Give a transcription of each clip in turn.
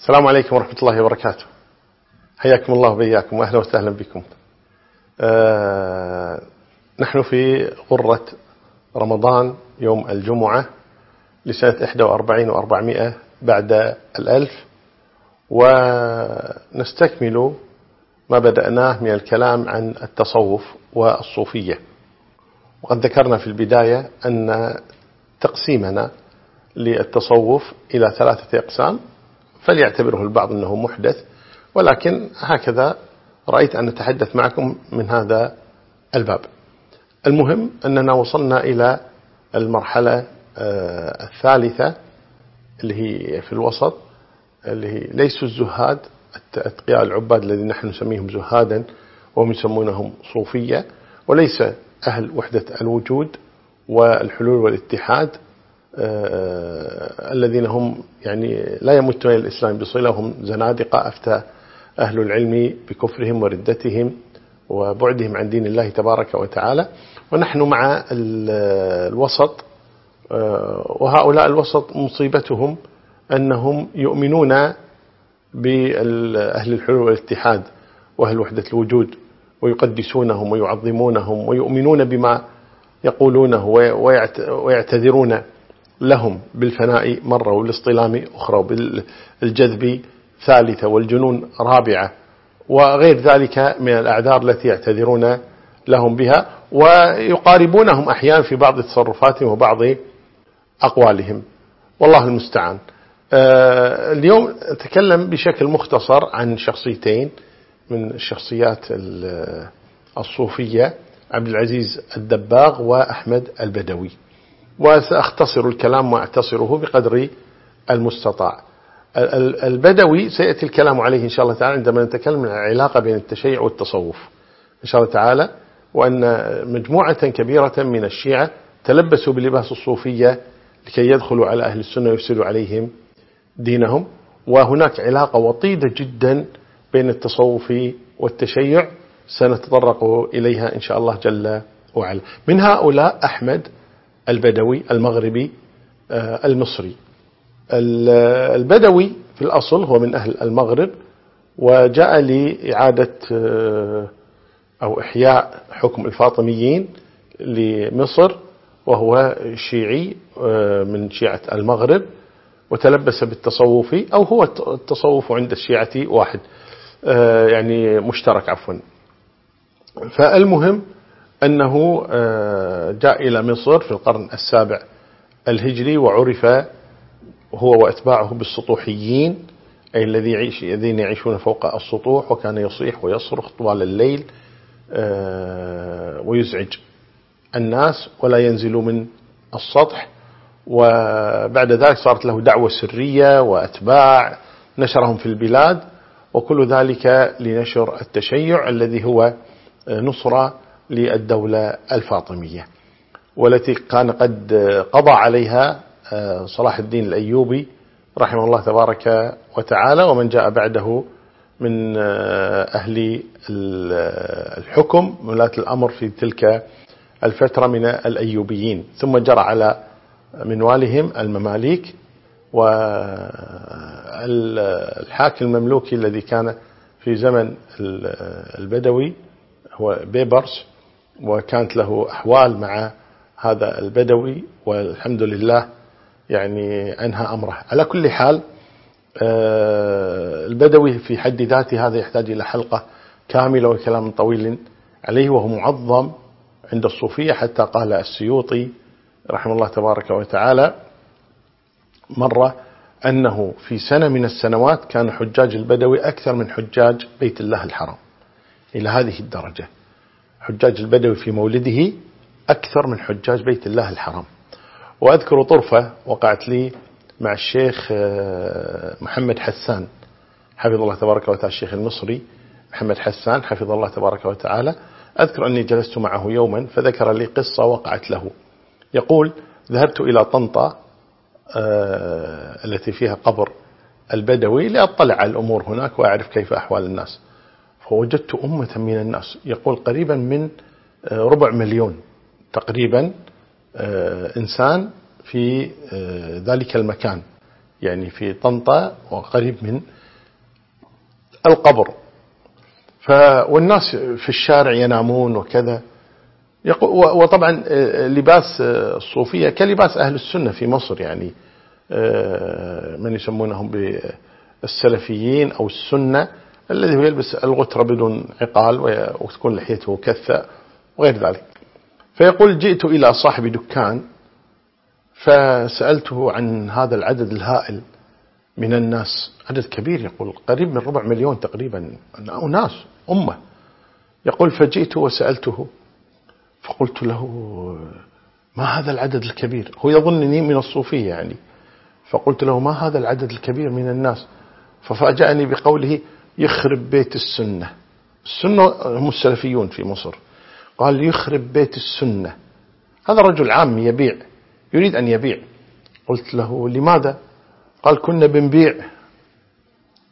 السلام عليكم ورحمة الله وبركاته. حياكم الله وبياكم وأهلا وسهلا بكم. آه نحن في غرة رمضان يوم الجمعة لسنة 41 و400 بعد الألف ونستكمل ما بدأناه من الكلام عن التصوف والصوفية. وقد ذكرنا في البداية أن تقسيمنا للتصوف إلى ثلاثة أقسام. فليعتبره البعض أنه محدث. ولكن هكذا رأيت أن نتحدث معكم من هذا الباب. المهم أننا وصلنا إلى المرحلة آه، الثالثة اللي هي في الوسط اللي هي ليسوا الزهاد أتقياء العباد الذين نحن نسميهم زهادا وهم يسمونهم صوفية وليس أهل وحدة الوجود والحلول والاتحاد. الذين هم يعني لا يمتون الإسلام بصلة هم زنادقة أفتى أهل العلم بكفرهم وردتهم وبعدهم عن دين الله تبارك وتعالى. ونحن مع الوسط آه، وهؤلاء الوسط مصيبتهم أنهم يؤمنون بأهل الحلول والاتحاد وأهل وحدة الوجود ويقدسونهم ويعظمونهم ويؤمنون بما يقولونه ويعتذرون. لهم بالفناء مرة والاصطلام أخرى وبالجذب ثالثة والجنون رابعة وغير ذلك من الأعذار التي يعتذرون لهم بها ويقاربونهم أحيانا في بعض تصرفاتهم وبعض أقوالهم. والله المستعان. آه، اليوم نتكلم بشكل مختصر عن شخصيتين من الشخصيات الصوفية عبد العزيز الدباغ وأحمد البدوي. وسأختصر الكلام وأعتصره بقدر المستطاع. البدوي سيأتي الكلام عليه إن شاء الله تعالى عندما نتكلم عن العلاقة بين التشيع والتصوف. إن شاء الله تعالى وأن مجموعة كبيرة من الشيعة تلبسوا بلباس الصوفية لكي يدخلوا على أهل السنة ويفسدوا عليهم دينهم. وهناك علاقة وطيدة جدا بين التصوف والتشيع سنتطرق إليها إن شاء الله جل وعلا. من هؤلاء أحمد البدوي المغربي آه، المصري. البدوي في الأصل هو من أهل المغرب وجاء لإعادة آه، أو إحياء حكم الفاطميين لمصر وهو شيعي آه، من شيعة المغرب وتلبس بالتصوف أو هو التصوف عند الشيعة واحد يعني مشترك عفوا. فالمهم أنه آه، جاء إلى مصر في القرن السابع الهجري وعرف هو وأتباعه بالسطوحيين أي الذي يعيش الذين يعيشون فوق السطوح وكان يصيح ويصرخ طوال الليل آه، ويزعج الناس ولا ينزل من السطح. وبعد ذلك صارت له دعوة سرية وأتباع نشرهم في البلاد وكل ذلك لنشر التشيع الذي هو نصرة للدولة الفاطمية والتي كان قد قضى عليها آه، صلاح الدين الأيوبي رحمه الله تبارك وتعالى ومن جاء بعده من آه، أهل الحكم ولاة الأمر في تلك الفترة من الأيوبيين. ثم جرى على منوالهم المماليك والحاكم المملوكي الذي كان في زمن البدوي هو بيبرس. وكانت له أحوال مع هذا البدوي والحمد لله يعني أنهى أمره. على كل حال آه، البدوي في حد ذاته هذا يحتاج إلى حلقة كاملة وكلام طويل عليه وهو معظم عند الصوفية حتى قال السيوطي رحمه الله تبارك وتعالى مرة أنه في سنة من السنوات كان حجاج البدوي أكثر من حجاج بيت الله الحرام إلى هذه الدرجة. حجاج البدوي في مولده أكثر من حجاج بيت الله الحرام. وأذكر طرفة وقعت لي مع الشيخ آه، محمد حسان حفظ الله تبارك وتعالى الشيخ المصري محمد حسان حفظ الله تبارك وتعالى. أذكر أني جلست معه يوما فذكر لي قصة وقعت له. يقول ذهبت إلى طنطا آه، التي فيها قبر البدوي لأطلع على الأمور هناك وأعرف كيف أحوال الناس. فوجدت أمة من الناس. يقول قريبا من آه، ربع مليون تقريبا آه، إنسان في آه، ذلك المكان. يعني في طنطا وقريب من القبر. والناس في الشارع ينامون وكذا. وطبعا لباس الصوفية كلباس أهل السنة في مصر يعني من يسمونهم بالسلفيين أو السنة. الذي هو يلبس الغترة بدون عقال وتكون لحيته كثة وغير ذلك. فيقول جئت إلى صاحب دكان فسألته عن هذا العدد الهائل من الناس. عدد كبير يقول قريب من ربع مليون تقريبا أناس أمة. يقول فجئت وسألته فقلت له ما هذا العدد الكبير؟ هو يظنني من الصوفية يعني. فقلت له ما هذا العدد الكبير من الناس؟ ففاجأني بقوله يخرب بيت السنة. السنة هم السلفيون في مصر. قال يخرب بيت السنة. هذا رجل عام يبيع يريد أن يبيع. قلت له لماذا؟ قال كنا بنبيع.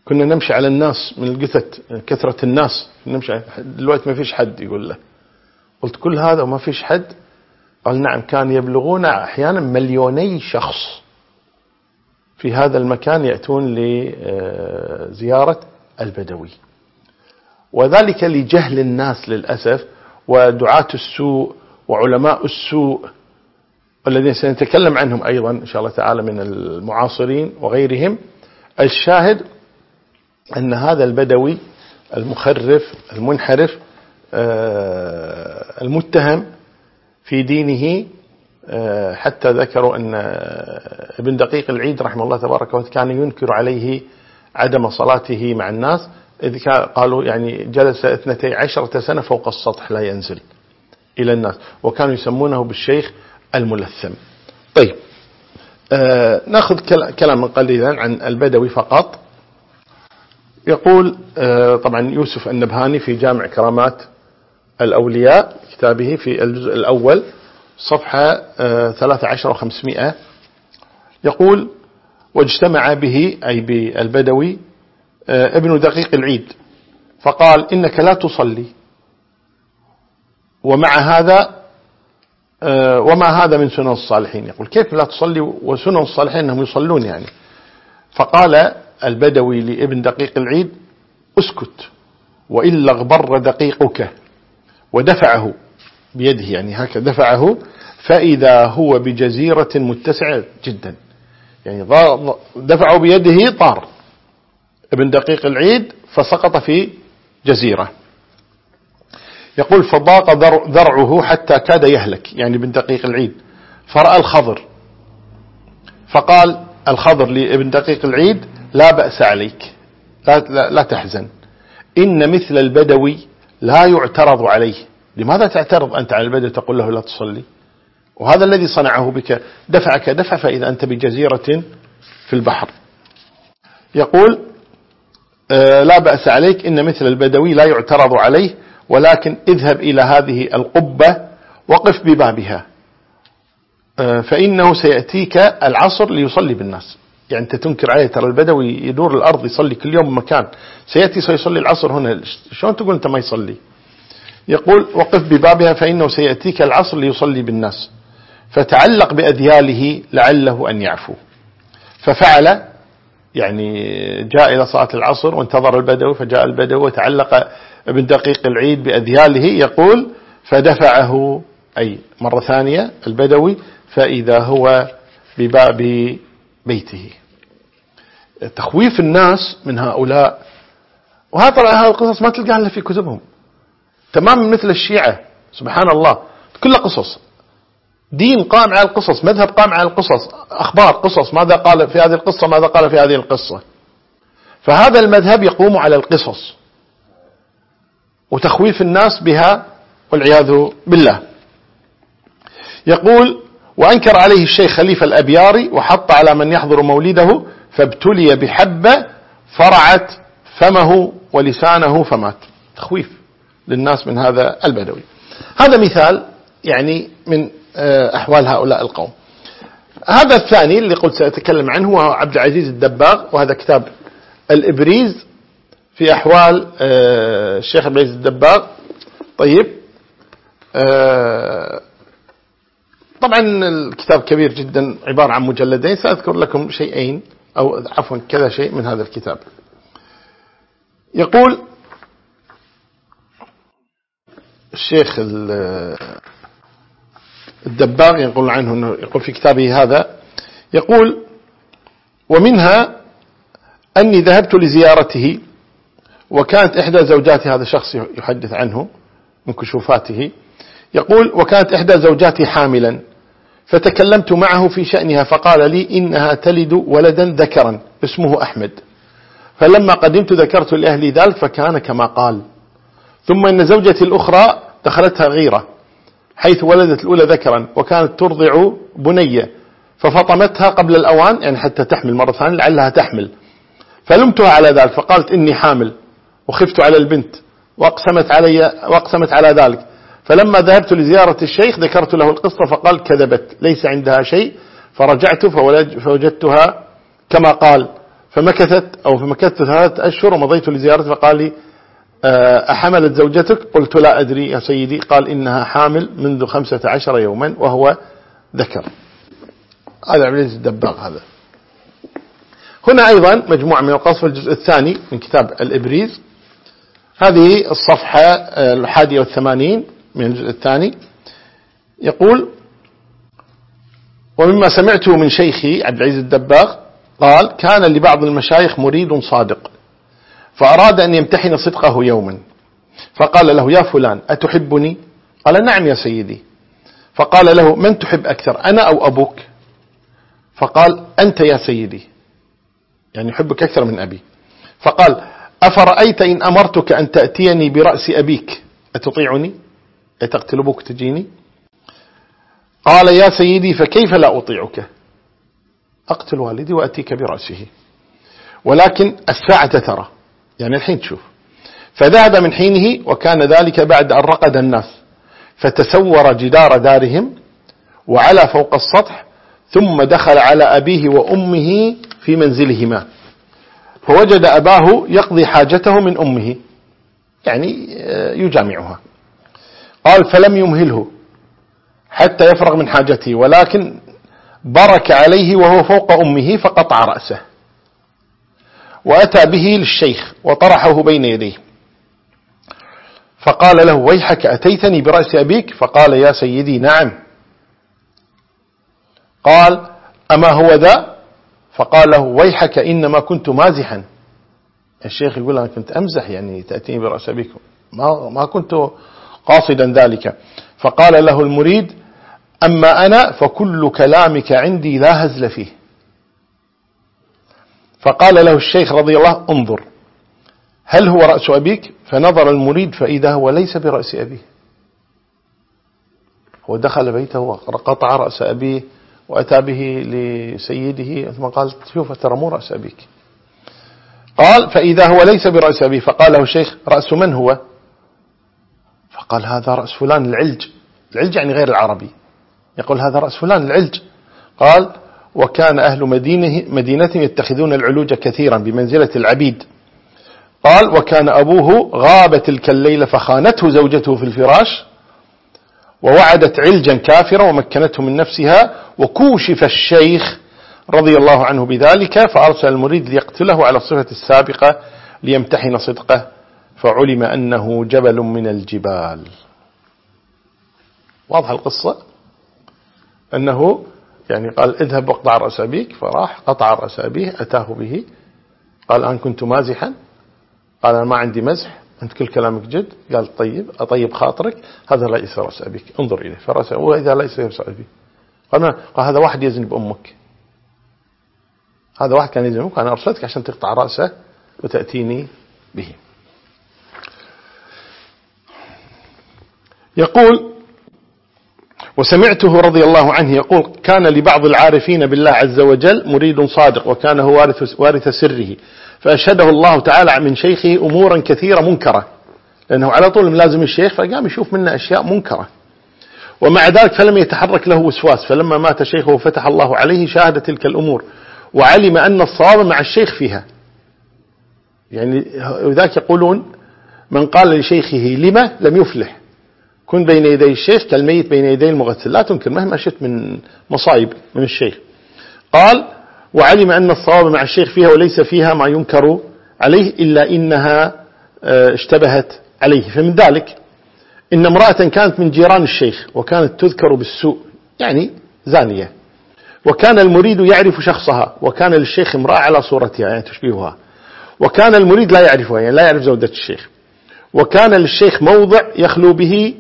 كنا نمشي على الناس من القثة كثرة الناس. نمشي دلوقتي ما فيش حد يقول له. قلت كل هذا وما فيش حد؟ قال نعم كان يبلغون أحيانا مليوني شخص في هذا المكان يأتون لزيارة البدوي. وذلك لجهل الناس للأسف ودعاة السوء وعلماء السوء والذين سنتكلم عنهم أيضا إن شاء الله تعالى من المعاصرين وغيرهم. الشاهد أن هذا البدوي المخرف المنحرف آه، المتهم في دينه آه، حتى ذكروا أن ابن دقيق العيد رحمه الله تبارك وتعالى كان ينكر عليه عدم صلاته مع الناس. إذ قالوا يعني جلس اثنتي عشرة سنة فوق السطح لا ينزل إلى الناس. وكانوا يسمونه بالشيخ الملثم. طيب. آه نأخذ كلام قليلا عن البدوي فقط. يقول آه طبعا يوسف النبهاني في جامع كرامات الأولياء كتابه في الجزء الأول صفحة آه 13 و500 يقول واجتمع به أي بالبدوي آه ابن دقيق العيد. فقال إنك لا تصلي. ومع هذا آه، وما هذا من سنن الصالحين. يقول كيف لا تصلي؟ وسنن الصالحين أنهم يصلون يعني. فقال البدوي لابن دقيق العيد اسكت وإلا اغبر دقيقك. ودفعه بيده يعني هكذا دفعه فإذا هو بجزيرة متسعة جدا. يعني دفعه بيده طار. ابن دقيق العيد فسقط في جزيرة. يقول فضاق ذرعه حتى كاد يهلك. يعني ابن دقيق العيد. فرأى الخضر. فقال الخضر لابن دقيق العيد لا بأس عليك. لا, لا, لا تحزن. إن مثل البدوي لا يعترض عليه. لماذا تعترض أنت على البدوي تقول له لا تصلي؟ وهذا الذي صنعه بك دفعك دفع فإذا أنت بجزيرة في البحر. يقول آه، لا بأس عليك إن مثل البدوي لا يعترض عليه ولكن اذهب إلى هذه القبة وقف ببابها. آه، فإنه سيأتيك العصر ليصلي بالناس. يعني أنت تنكر عليه ترى البدوي يدور الأرض يصلي كل يوم مكان. سيأتي سيصلي العصر هنا. شلون تقول أنت ما يصلي؟ يقول وقف ببابها فإنه سيأتيك العصر ليصلي بالناس. فتعلق بأذياله لعله أن يعفو. ففعل يعني جاء إلى صلاة العصر وانتظر البدوي فجاء البدوي وتعلق ابن دقيق العيد بأذياله يقول فدفعه أي مرة ثانية البدوي فإذا هو بباب بيته. تخويف الناس من هؤلاء. وهذا طبعا هذه القصص ما تلقاها إلا في كتبهم. تماما مثل الشيعة سبحان الله كلها قصص. دين قام على القصص مذهب قام على القصص أخبار قصص ماذا قال في هذه القصة ماذا قال في هذه القصة. فهذا المذهب يقوم على القصص وتخويف الناس بها والعياذ بالله. يقول وأنكر عليه الشيخ خليفة الأبياري وحط على من يحضر مولده فابتلي بحبة فرعت فمه ولسانه فمات. تخويف للناس من هذا البدوي. هذا مثال يعني من أحوال هؤلاء القوم. هذا الثاني اللي قلت سأتكلم عنه هو عبد العزيز الدباغ وهذا كتاب الإبريز في أحوال آه، الشيخ عبد العزيز الدباغ. طيب آه، طبعا الكتاب كبير جدا عبارة عن مجلدين. سأذكر لكم شيئين أو عفوا كذا شيء من هذا الكتاب. يقول الشيخ الدباغ يقول عنه يقول في كتابه هذا يقول ومنها أني ذهبت لزيارته وكانت إحدى زوجات هذا الشخص يحدث عنه من كشوفاته يقول وكانت إحدى زوجاتي حاملا فتكلمت معه في شأنها فقال لي إنها تلد ولدا ذكرا اسمه أحمد. فلما قدمت ذكرت لأهلي ذلك فكان كما قال. ثم إن زوجتي الأخرى دخلتها غيرة حيث ولدت الأولى ذكرا وكانت ترضع بنية ففطمتها قبل الأوان يعني حتى تحمل مرة ثانية لعلها تحمل. فلمتها على ذلك فقالت إني حامل وخفت على البنت وأقسمت, علي وأقسمت على ذلك. فلما ذهبت لزيارة الشيخ ذكرت له القصة فقال كذبت ليس عندها شيء. فرجعت فوجدتها كما قال. فمكثت أو فمكثت ثلاثة أشهر ومضيت لزيارته فقال لي أحملت زوجتك؟ قلت لا أدري يا سيدي. قال إنها حامل منذ خمسة عشر يوما وهو ذكر. هذا عبد العزيز الدباغ هذا. هنا أيضا مجموعة من القصف الجزء الثاني من كتاب الإبريز. هذه الصفحة آه، الحادية والثمانين من الجزء الثاني. يقول ومما سمعته من شيخي عبد العزيز الدباغ قال كان لبعض المشايخ مريد صادق. فأراد أن يمتحن صدقه يوما. فقال له يا فلان أتحبني؟ قال نعم يا سيدي. فقال له من تحب أكثر أنا أو أبوك؟ فقال أنت يا سيدي. يعني يحبك أكثر من أبي. فقال أفرأيت إن أمرتك أن تأتيني برأس أبيك؟ أتطيعني؟ أتقتل أبوك تجيني؟ قال يا سيدي فكيف لا أطيعك؟ أقتل والدي وأتيك برأسه. ولكن الساعة ترى. يعني الحين تشوف. فذهب من حينه وكان ذلك بعد أن رقد الناس. فتسور جدار دارهم وعلى فوق السطح ثم دخل على أبيه وأمه في منزلهما. فوجد أباه يقضي حاجته من أمه. يعني آه، يجامعها. قال فلم يمهله حتى يفرغ من حاجته ولكن برك عليه وهو فوق أمه فقطع رأسه. وأتى به للشيخ وطرحه بين يديه. فقال له ويحك أتيتني برأس أبيك؟ فقال يا سيدي نعم. قال أما هو ذا؟ فقال له ويحك إنما كنت مازحا. الشيخ يقول أنا كنت أمزح يعني تأتيني برأس أبيك. ما, ما كنت قاصدا ذلك. فقال له المريد أما أنا فكل كلامك عندي لا هزل فيه. فقال له الشيخ رضي الله انظر هل هو رأس أبيك؟ فنظر المريد فإذا هو ليس برأس أبيه. هو دخل بيته وقطع رأس أبيه وأتى به لسيده ثم قال شوف ترى مو رأس أبيك. قال فإذا هو ليس برأس أبيه. فقال له الشيخ رأس من هو؟ فقال هذا رأس فلان العلج. العلج يعني غير العربي. يقول هذا رأس فلان العلج. قال وكان أهل مدينه مدينته يتخذون العلوج كثيرا بمنزلة العبيد. قال وكان أبوه غاب تلك الليلة فخانته زوجته في الفراش ووعدت علجا كافرا ومكنته من نفسها وكوشف الشيخ رضي الله عنه بذلك فأرسل المريد ليقتله على الصفة السابقة ليمتحن صدقه فعلم أنه جبل من الجبال. واضح القصة؟ أنه يعني قال اذهب واقطع رأس أبيك فراح قطع رأس أبيه أتاه به. قال أنا كنت مازحا. قال أنا ما عندي مزح أنت كل كلامك جد. قال طيب أطيب خاطرك هذا ليس رأس أبيك. انظر إليه فرأس وإذا ليس رأس أبي قال, قال هذا واحد يزن بأمك. هذا واحد كان يزن بأمك أنا أرسلتك عشان تقطع رأسه وتأتيني به. يقول وسمعته رضي الله عنه يقول كان لبعض العارفين بالله عز وجل مريد صادق وكان هو وارث, وارث سره. فأشهده الله تعالى من شيخه أمورا كثيرة منكرة. لأنه على طول ملازم الشيخ فقام يشوف منه أشياء منكرة. ومع ذلك فلم يتحرك له وسواس فلما مات شيخه فتح الله عليه شاهد تلك الأمور وعلم أن الصواب مع الشيخ فيها. يعني وذاك يقولون من قال لشيخه لما؟ لم يفلح. كن بين يدي الشيخ كالميت بين يدي المغسل. لا تنكر مهما شئت من مصايب من الشيخ. قال وعلم أن الصواب مع الشيخ فيها وليس فيها ما ينكر عليه إلا إنها آه، اشتبهت عليه. فمن ذلك إن امرأة كانت من جيران الشيخ وكانت تذكر بالسوء يعني زانية. وكان المريد يعرف شخصها وكان للشيخ امرأة على صورتها يعني تشبهها وكان المريد لا يعرفها يعني لا يعرف زوجة الشيخ. وكان للشيخ موضع يخلو به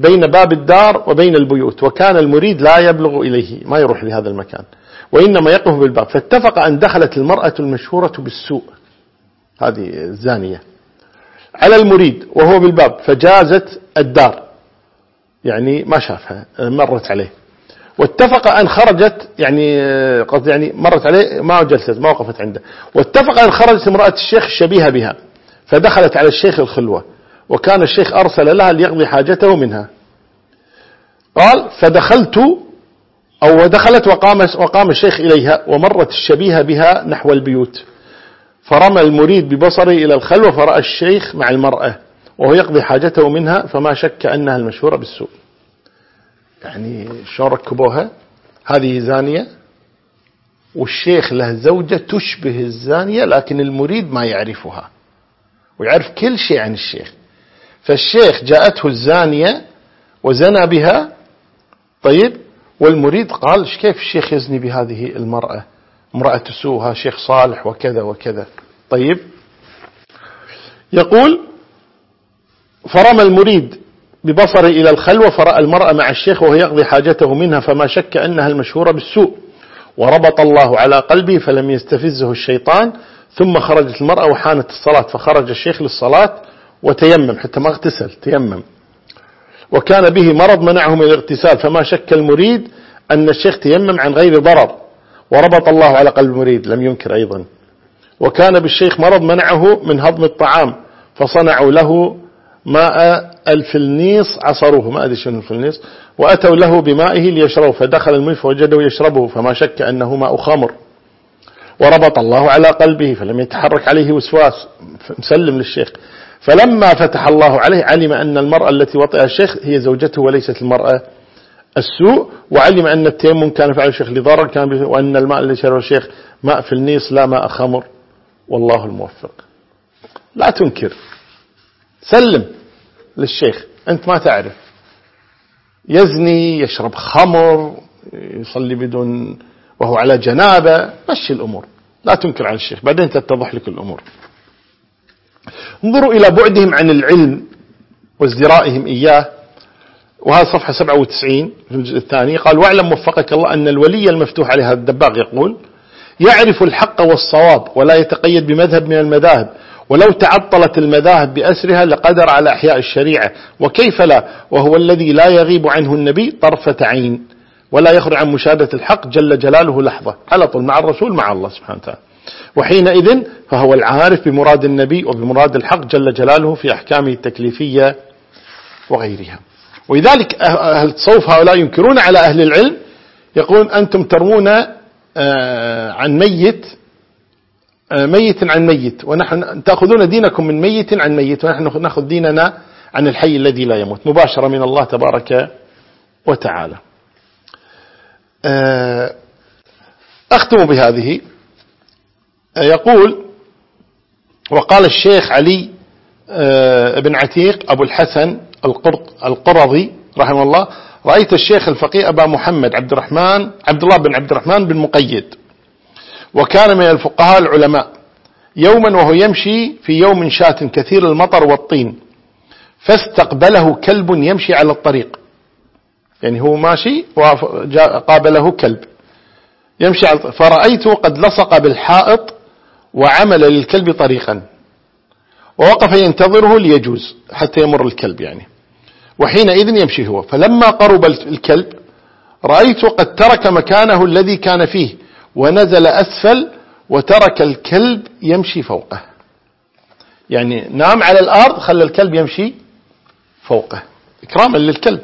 بين باب الدار وبين البيوت وكان المريد لا يبلغ إليه ما يروح لهذا المكان وإنما يقف بالباب. فاتفق أن دخلت المرأة المشهورة بالسوء هذه الزانية على المريد وهو بالباب فجازت الدار يعني ما شافها مرت عليه. واتفق أن خرجت يعني قصد يعني مرت عليه ما جلست ما وقفت عنده. واتفق أن خرجت امرأة الشيخ الشبيهة بها فدخلت على الشيخ الخلوة. وكان الشيخ أرسل لها ليقضي حاجته منها. قال فدخلت أو دخلت وقام, وقام الشيخ إليها ومرت الشبيهة بها نحو البيوت. فرمى المريد ببصره إلى الخلوة فرأى الشيخ مع المرأة وهو يقضي حاجته منها فما شك أنها المشهورة بالسوء. يعني شو ركبوها هذه زانية. والشيخ له زوجة تشبه الزانية لكن المريد ما يعرفها ويعرف كل شيء عن الشيخ. فالشيخ جاءته الزانية وزنى بها طيب والمريد قال كيف الشيخ يزني بهذه المرأة؟ امرأة سوها شيخ صالح وكذا وكذا. طيب يقول فرمى المريد ببصره إلى الخلوة فرأى المرأة مع الشيخ وهو يقضي حاجته منها فما شك أنها المشهورة بالسوء. وربط الله على قلبه فلم يستفزه الشيطان ثم خرجت المرأة وحانت الصلاة فخرج الشيخ للصلاة وتيمم حتى ما اغتسل تيمم. وكان به مرض منعه من الاغتسال فما شك المريد أن الشيخ تيمم عن غير ضرر وربط الله على قلب المريد لم ينكر أيضا. وكان بالشيخ مرض منعه من هضم الطعام فصنعوا له ماء الفلنيس عصروه ما أدري شنو الفلنيس وأتوا له بمائه ليشربه فدخل الملك فوجده يشربه فما شك أنه ماء خمر. وربط الله على قلبه فلم يتحرك عليه وسواس مسلم للشيخ. فلما فتح الله عليه علم أن المرأة التي وطئها الشيخ هي زوجته وليست المرأة السوء وعلم أن التيمم كان فعل الشيخ لضرر كان وأن الماء الذي شربه الشيخ ماء في النيس لا ماء خمر. والله الموفق. لا تنكر. سلم للشيخ. أنت ما تعرف. يزني يشرب خمر يصلي بدون وهو على جنابة. مشي الأمور. لا تنكر على الشيخ. بعدين تتضح لك الأمور. انظروا إلى بعدهم عن العلم وازدرائهم إياه. وهذا صفحة 97 في الجزء الثاني. قال واعلم وفقك الله أن الولي المفتوح عليه هذا الدباغ يقول يعرف الحق والصواب ولا يتقيد بمذهب من المذاهب ولو تعطلت المذاهب بأسرها لقدر على أحياء الشريعة وكيف لا؟ وهو الذي لا يغيب عنه النبي طرفة عين ولا يخرج عن مشاهدة الحق جل جلاله لحظة. على طول مع الرسول مع الله سبحانه وتعالى. وحينئذ فهو العارف بمراد النبي وبمراد الحق جل جلاله في أحكامه التكليفية وغيرها. ولذلك أه- أهل التصوف هؤلاء ينكرون على أهل العلم يقولون أنتم ترمون آه، عن ميت آه، ميت عن ميت ونحن تأخذون دينكم من ميت عن ميت ونحن نأخذ ديننا عن الحي الذي لا يموت. مباشرة من الله تبارك وتعالى. أختم بهذه. يقول وقال الشيخ علي بن عتيق أبو الحسن القرضي رحمه الله رأيت الشيخ الفقيه أبا محمد عبد الرحمن عبد الله بن عبد الرحمن بن مقيد وكان من الفقهاء العلماء يوما وهو يمشي في يوم شاة كثير المطر والطين فاستقبله كلب يمشي على الطريق. يعني هو ماشي وقابله كلب يمشي على فرأيته قد لصق بالحائط وعمل للكلب طريقا. ووقف ينتظره ليجوز حتى يمر الكلب يعني. وحينئذ يمشي هو. فلما قرب الكلب رأيت قد ترك مكانه الذي كان فيه ونزل أسفل وترك الكلب يمشي فوقه. يعني نام على الأرض خلى الكلب يمشي فوقه. إكراما للكلب.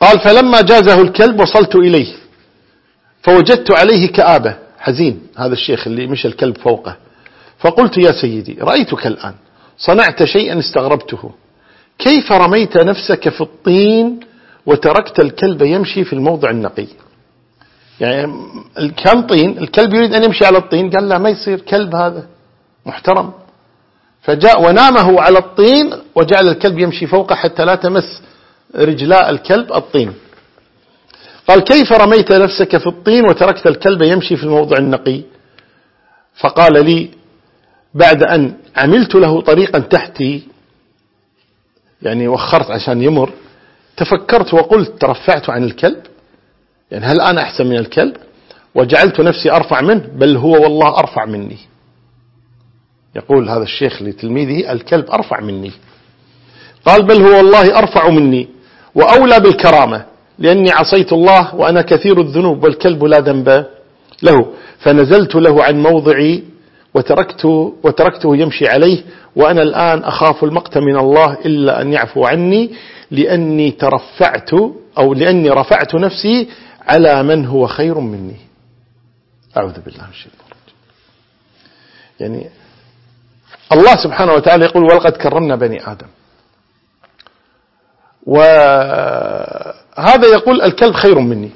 قال فلما جازه الكلب وصلت إليه فوجدت عليه كآبة. حزين هذا الشيخ اللي مشى الكلب فوقه. فقلت يا سيدي رأيتك الآن. صنعت شيئا استغربته. كيف رميت نفسك في الطين وتركت الكلب يمشي في الموضع النقي؟ يعني كم طين الكلب يريد أن يمشي على الطين قال لا ما يصير كلب هذا. محترم. فجاء ونامه على الطين وجعل الكلب يمشي فوقه حتى لا تمس رجلاء الكلب الطين. قال كيف رميت نفسك في الطين وتركت الكلب يمشي في الموضع النقي؟ فقال لي بعد أن عملت له طريقا تحتي يعني وخرت عشان يمر تفكرت وقلت ترفعت عن الكلب يعني هل أنا أحسن من الكلب؟ وجعلت نفسي أرفع منه بل هو والله أرفع مني. يقول هذا الشيخ لتلميذه الكلب أرفع مني. قال بل هو والله أرفع مني وأولى بالكرامة. لأني عصيت الله وأنا كثير الذنوب والكلب لا ذنب له. فنزلت له عن موضعي وتركت وتركته يمشي عليه وأنا الآن أخاف المقت من الله إلا أن يعفو عني لأني ترفعت أو لأني رفعت نفسي على من هو خير مني. أعوذ بالله من الشيطان يعني الله سبحانه وتعالى يقول ولقد كرمنا بني آدم. وهذا يقول الكلب خير مني.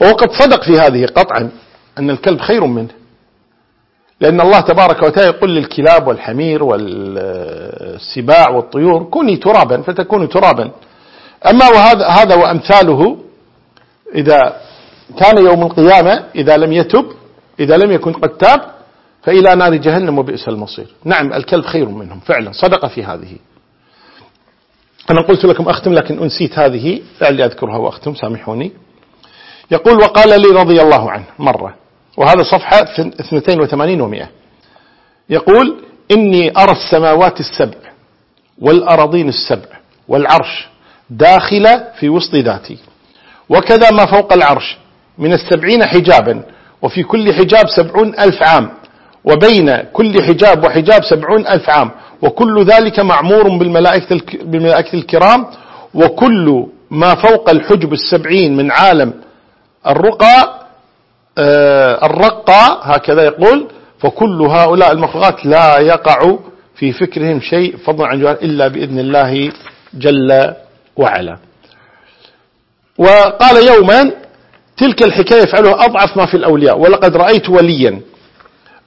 وهو قد صدق في هذه قطعا أن الكلب خير منه. لأن الله تبارك وتعالى يقول للكلاب والحمير والسباع والطيور كوني ترابا فتكون ترابا. أما وهذا هذا وأمثاله إذا كان يوم القيامة إذا لم يتب إذا لم يكن قد تاب فإلى نار جهنم وبئس المصير. نعم الكلب خير منهم فعلا صدق في هذه. أنا قلت لكم أختم لكن أنسيت هذه لعلي أذكرها وأختم سامحوني. يقول وقال لي رضي الله عنه مرة وهذا صفحة 82 و100 يقول إني أرى السماوات السبع والأراضين السبع والعرش داخلة في وسط ذاتي وكذا ما فوق العرش من السبعين حجابا وفي كل حجاب سبعون ألف عام وبين كل حجاب وحجاب سبعون ألف عام وكل ذلك معمور بالملائكة, الكرام وكل ما فوق الحجب السبعين من عالم الرقى آه، الرقى هكذا يقول فكل هؤلاء المخلوقات لا يقع في فكرهم شيء فضلا عن جوار إلا بإذن الله جل وعلا. وقال يوما تلك الحكاية يفعلها أضعف ما في الأولياء ولقد رأيت وليا.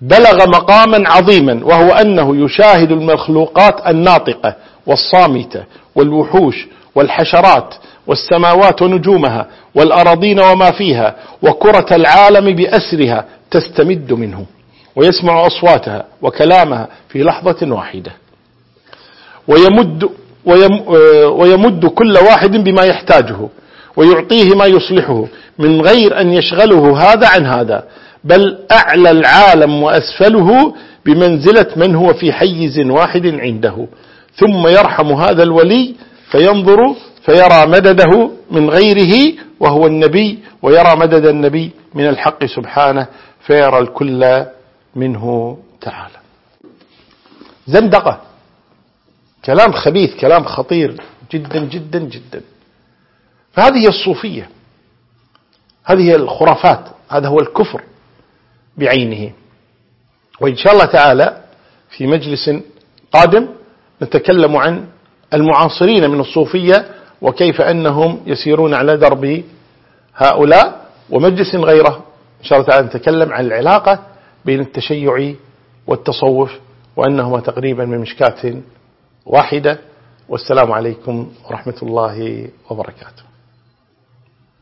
بلغ مقاما عظيما وهو أنه يشاهد المخلوقات الناطقة والصامتة والوحوش والحشرات والسماوات ونجومها والأراضين وما فيها وكرة العالم بأسرها تستمد منه ويسمع أصواتها وكلامها في لحظة واحدة. ويمد, ويمد كل واحد بما يحتاجه ويعطيه ما يصلحه من غير أن يشغله هذا عن هذا. بل أعلى العالم وأسفله بمنزلة من هو في حيز واحد عنده. ثم يرحم هذا الولي فينظر فيرى مدده من غيره وهو النبي ويرى مدد النبي من الحق سبحانه فيرى الكل منه تعالى. زندقة. كلام خبيث كلام خطير جدا جدا جدا. فهذه الصوفية. هذه الخرافات. هذا هو الكفر. بعينه. وإن شاء الله تعالى في مجلس قادم نتكلم عن المعاصرين من الصوفية وكيف أنهم يسيرون على درب هؤلاء ومجلس غيره. إن شاء الله تعالى نتكلم عن العلاقة بين التشيع والتصوف وأنهما تقريبا من مشكاة واحدة. والسلام عليكم ورحمة الله وبركاته.